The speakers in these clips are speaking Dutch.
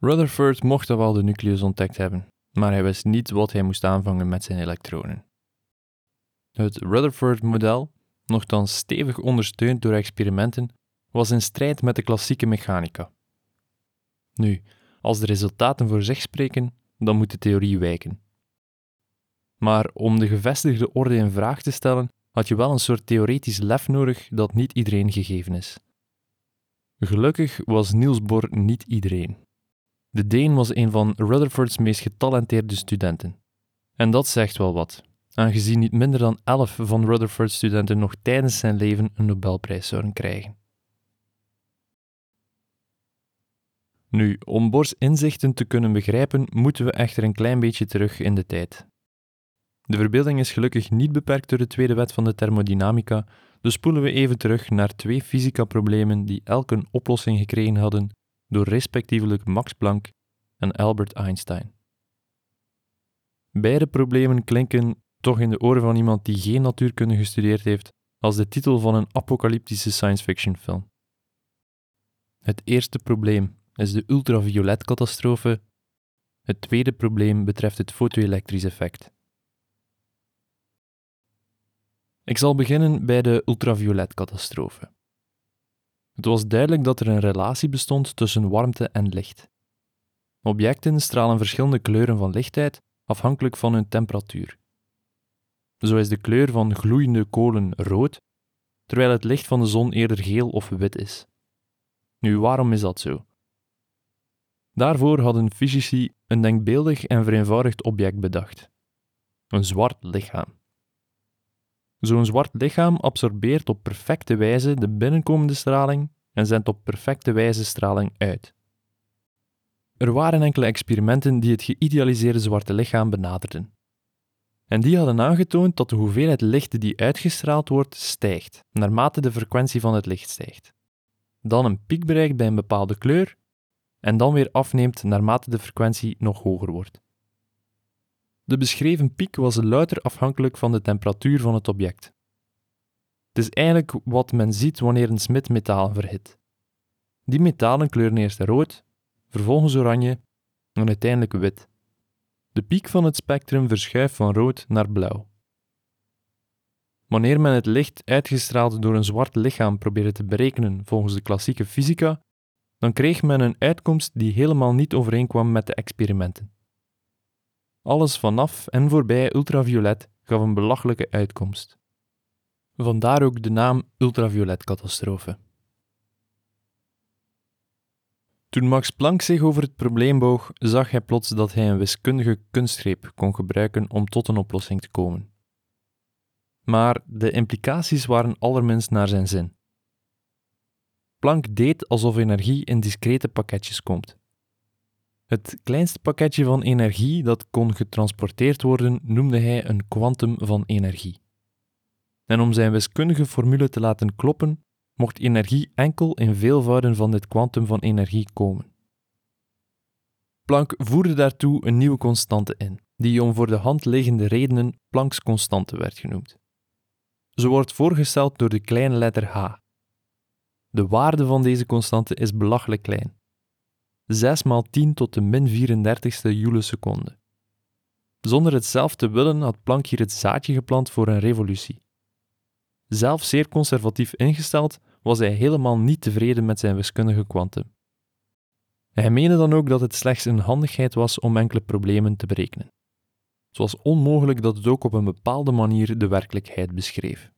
Rutherford mocht al wel de nucleus ontdekt hebben, maar hij wist niet wat hij moest aanvangen met zijn elektronen. Het Rutherford-model, nogthans stevig ondersteund door experimenten, was in strijd met de klassieke mechanica. Nu, als de resultaten voor zich spreken, dan moet de theorie wijken. Maar om de gevestigde orde in vraag te stellen, had je wel een soort theoretisch lef nodig dat niet iedereen gegeven is. Gelukkig was Niels Bohr niet iedereen. De Deen was een van Rutherfords meest getalenteerde studenten. En dat zegt wel wat, aangezien niet minder dan elf van Rutherfords studenten nog tijdens zijn leven een Nobelprijs zouden krijgen. Nu, om Bohrs inzichten te kunnen begrijpen, moeten we echter een klein beetje terug in de tijd. De verbeelding is gelukkig niet beperkt door de tweede wet van de thermodynamica, dus spoelen we even terug naar twee fysica-problemen die elk een oplossing gekregen hadden door respectievelijk Max Planck en Albert Einstein. Beide problemen klinken, toch in de oren van iemand die geen natuurkunde gestudeerd heeft, als de titel van een apocalyptische science fiction film. Het eerste probleem is de ultravioletcatastrofe. Het tweede probleem betreft het fotoelektrisch effect. Ik zal beginnen bij de ultravioletcatastrofe. Het was duidelijk dat er een relatie bestond tussen warmte en licht. Objecten stralen verschillende kleuren van licht uit, afhankelijk van hun temperatuur. Zo is de kleur van gloeiende kolen rood, terwijl het licht van de zon eerder geel of wit is. Nu, waarom is dat zo? Daarvoor hadden fysici een denkbeeldig en vereenvoudigd object bedacht: een zwart lichaam. Zo'n zwart lichaam absorbeert op perfecte wijze de binnenkomende straling en zendt op perfecte wijze straling uit. Er waren enkele experimenten die het geïdealiseerde zwarte lichaam benaderden. En die hadden aangetoond dat de hoeveelheid licht die uitgestraald wordt stijgt, naarmate de frequentie van het licht stijgt. Dan een piek bereikt bij een bepaalde kleur en dan weer afneemt naarmate de frequentie nog hoger wordt. De beschreven piek was louter afhankelijk van de temperatuur van het object. Het is eigenlijk wat men ziet wanneer een smid metalen verhit. Die metalen kleuren eerst rood, vervolgens oranje en uiteindelijk wit. De piek van het spectrum verschuift van rood naar blauw. Wanneer men het licht uitgestraald door een zwart lichaam probeerde te berekenen volgens de klassieke fysica, dan kreeg men een uitkomst die helemaal niet overeenkwam met de experimenten. Alles vanaf en voorbij ultraviolet gaf een belachelijke uitkomst. Vandaar ook de naam ultravioletcatastrofe. Toen Max Planck zich over het probleem boog, zag hij plots dat hij een wiskundige kunstgreep kon gebruiken om tot een oplossing te komen. Maar de implicaties waren allerminst naar zijn zin. Planck deed alsof energie in discrete pakketjes komt. Het kleinste pakketje van energie dat kon getransporteerd worden noemde hij een kwantum van energie. En om zijn wiskundige formule te laten kloppen, mocht energie enkel in veelvouden van dit kwantum van energie komen. Planck voerde daartoe een nieuwe constante in, die om voor de hand liggende redenen Plancks constante werd genoemd. Ze wordt voorgesteld door de kleine letter h. De waarde van deze constante is belachelijk klein, 6 maal 10 tot de min 34ste joule-seconde. Zonder het zelf te willen had Planck hier het zaadje geplant voor een revolutie. Zelf zeer conservatief ingesteld, was hij helemaal niet tevreden met zijn wiskundige kwantum. Hij meende dan ook dat het slechts een handigheid was om enkele problemen te berekenen. Het was onmogelijk dat het ook op een bepaalde manier de werkelijkheid beschreef.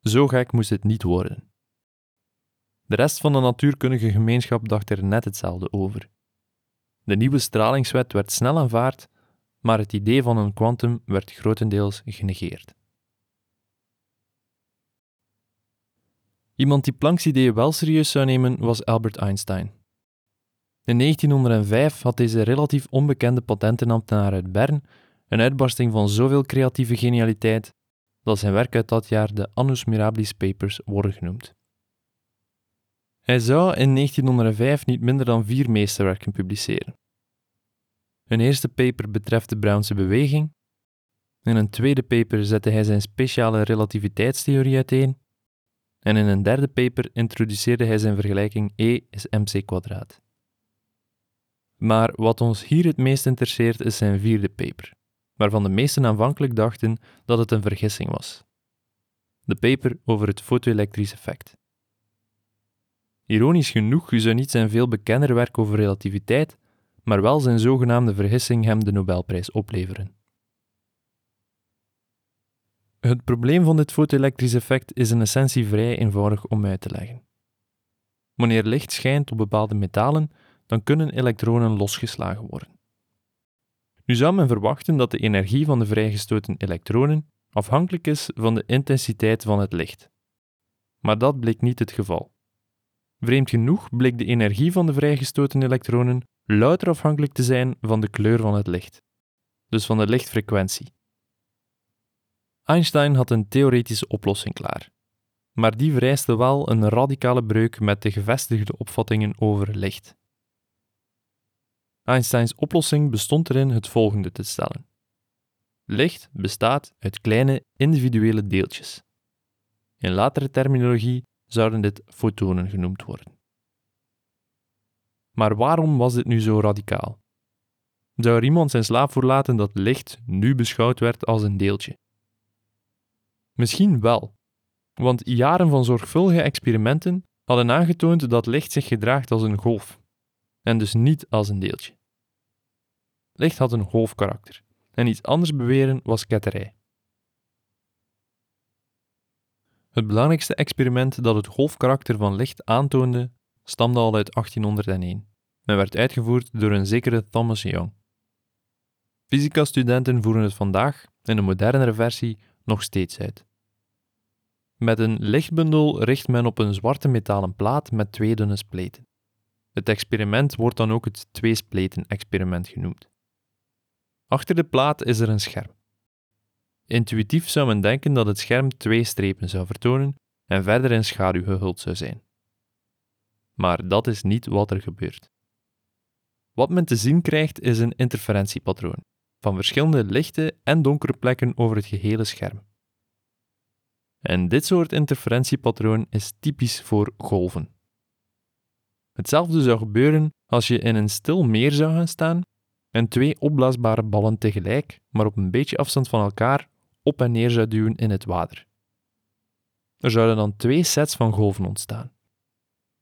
Zo gek moest het niet worden. De rest van de natuurkundige gemeenschap dacht er net hetzelfde over. De nieuwe stralingswet werd snel aanvaard, maar het idee van een kwantum werd grotendeels genegeerd. Iemand die Plancks ideeën wel serieus zou nemen was Albert Einstein. In 1905 had deze relatief onbekende patentenambtenaar uit Bern een uitbarsting van zoveel creatieve genialiteit dat zijn werk uit dat jaar de Annus Mirabilis Papers worden genoemd. Hij zou in 1905 niet minder dan vier meesterwerken publiceren. Een eerste paper betreft de Brownse beweging. In een tweede paper zette hij zijn speciale relativiteitstheorie uiteen. En in een derde paper introduceerde hij zijn vergelijking E is mc. Maar wat ons hier het meest interesseert is zijn vierde paper, waarvan de meesten aanvankelijk dachten dat het een vergissing was. De paper over het fotoelektrisch effect. Ironisch genoeg zou niet zijn veel bekender werk over relativiteit, maar wel zijn zogenaamde vergissing hem de Nobelprijs opleveren. Het probleem van dit fotoelektrisch effect is in essentie vrij eenvoudig om uit te leggen. Wanneer licht schijnt op bepaalde metalen, dan kunnen elektronen losgeslagen worden. Nu zou men verwachten dat de energie van de vrijgestoten elektronen afhankelijk is van de intensiteit van het licht. Maar dat bleek niet het geval. Vreemd genoeg bleek de energie van de vrijgestoten elektronen louter afhankelijk te zijn van de kleur van het licht, dus van de lichtfrequentie. Einstein had een theoretische oplossing klaar, maar die vereiste wel een radicale breuk met de gevestigde opvattingen over licht. Einsteins oplossing bestond erin het volgende te stellen. Licht bestaat uit kleine individuele deeltjes. In latere terminologie zouden dit fotonen genoemd worden. Maar waarom was dit nu zo radicaal? Zou er iemand zijn slaap voor laten dat licht nu beschouwd werd als een deeltje? Misschien wel, want jaren van zorgvuldige experimenten hadden aangetoond dat licht zich gedraagt als een golf, en dus niet als een deeltje. Licht had een golfkarakter, en iets anders beweren was ketterij. Het belangrijkste experiment dat het golfkarakter van licht aantoonde, stamde al uit 1801 en werd uitgevoerd door een zekere Thomas Young. Fysica-studenten voeren het vandaag, in een modernere versie, nog steeds uit. Met een lichtbundel richt men op een zwarte metalen plaat met twee dunne spleten. Het experiment wordt dan ook het tweespleten-experiment genoemd. Achter de plaat is er een scherm. Intuïtief zou men denken dat het scherm twee strepen zou vertonen en verder in schaduw gehuld zou zijn. Maar dat is niet wat er gebeurt. Wat men te zien krijgt is een interferentiepatroon van verschillende lichte en donkere plekken over het gehele scherm. En dit soort interferentiepatroon is typisch voor golven. Hetzelfde zou gebeuren als je in een stil meer zou gaan staan en twee opblaasbare ballen tegelijk, maar op een beetje afstand van elkaar, op en neer zou duwen in het water. Er zouden dan twee sets van golven ontstaan.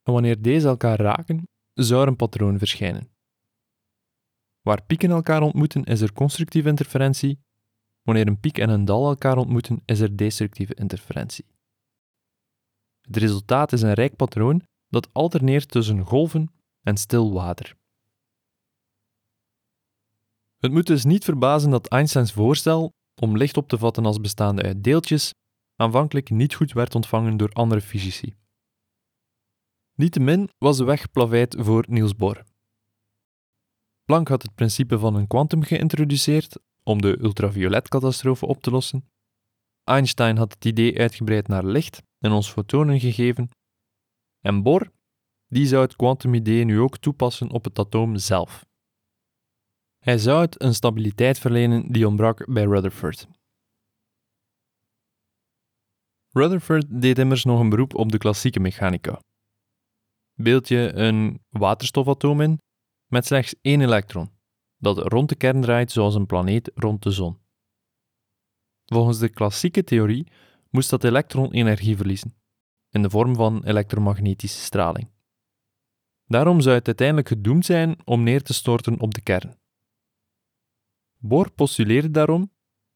En wanneer deze elkaar raken, zou er een patroon verschijnen. Waar pieken elkaar ontmoeten, is er constructieve interferentie. Wanneer een piek en een dal elkaar ontmoeten, is er destructieve interferentie. Het resultaat is een rijk patroon dat alterneert tussen golven en stil water. Het moet dus niet verbazen dat Einsteins voorstel om licht op te vatten als bestaande uit deeltjes aanvankelijk niet goed werd ontvangen door andere fysici. Niettemin was de weg plaveid voor Niels Bohr. Planck had het principe van een kwantum geïntroduceerd om de ultravioletcatastrofe op te lossen. Einstein had het idee uitgebreid naar licht en ons fotonen gegeven. En Bohr, die zou het kwantumidee nu ook toepassen op het atoom zelf. Hij zou het een stabiliteit verlenen die ontbrak bij Rutherford. Rutherford deed immers nog een beroep op de klassieke mechanica. Beeld je een waterstofatoom in met slechts één elektron, dat rond de kern draait zoals een planeet rond de zon. Volgens de klassieke theorie moest dat elektron energie verliezen, in de vorm van elektromagnetische straling. Daarom zou het uiteindelijk gedoemd zijn om neer te storten op de kern. Bohr postuleerde daarom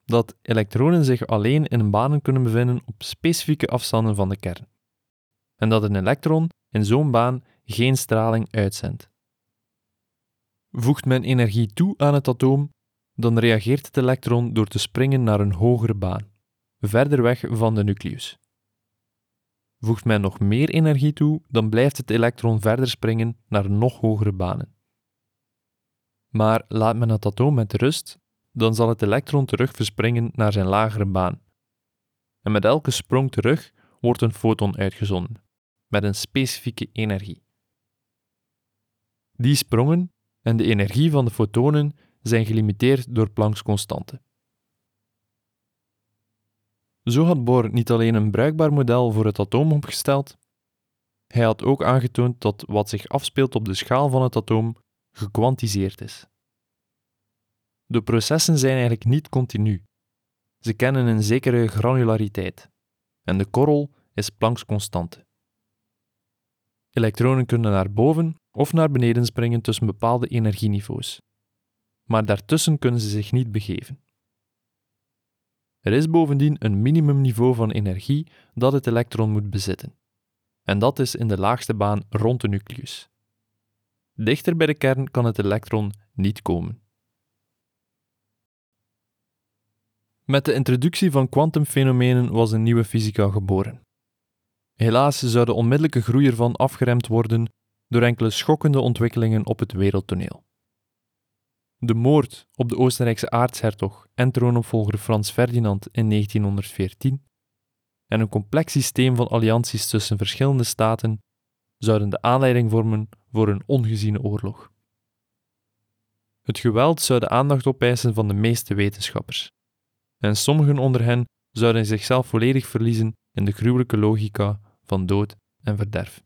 dat elektronen zich alleen in banen kunnen bevinden op specifieke afstanden van de kern, en dat een elektron in zo'n baan geen straling uitzendt. Voegt men energie toe aan het atoom, dan reageert het elektron door te springen naar een hogere baan, verder weg van de nucleus. Voegt men nog meer energie toe, dan blijft het elektron verder springen naar nog hogere banen. Maar laat men het atoom met rust, dan zal het elektron terug verspringen naar zijn lagere baan. En met elke sprong terug wordt een foton uitgezonden, met een specifieke energie. Die sprongen en de energie van de fotonen zijn gelimiteerd door Plancks constante. Zo had Bohr niet alleen een bruikbaar model voor het atoom opgesteld, hij had ook aangetoond dat wat zich afspeelt op de schaal van het atoom gekwantiseerd is. De processen zijn eigenlijk niet continu. Ze kennen een zekere granulariteit. En de korrel is Plancks constante. Elektronen kunnen naar boven of naar beneden springen tussen bepaalde energieniveaus. Maar daartussen kunnen ze zich niet begeven. Er is bovendien een minimumniveau van energie dat het elektron moet bezitten. En dat is in de laagste baan rond de nucleus. Dichter bij de kern kan het elektron niet komen. Met de introductie van kwantumfenomenen was een nieuwe fysica geboren. Helaas zou de onmiddellijke groei ervan afgeremd worden door enkele schokkende ontwikkelingen op het wereldtoneel. De moord op de Oostenrijkse aartshertog en troonopvolger Frans Ferdinand in 1914 en een complex systeem van allianties tussen verschillende staten zouden de aanleiding vormen voor een ongeziene oorlog. Het geweld zou de aandacht opeisen van de meeste wetenschappers, en sommigen onder hen zouden zichzelf volledig verliezen in de gruwelijke logica van dood en verderf.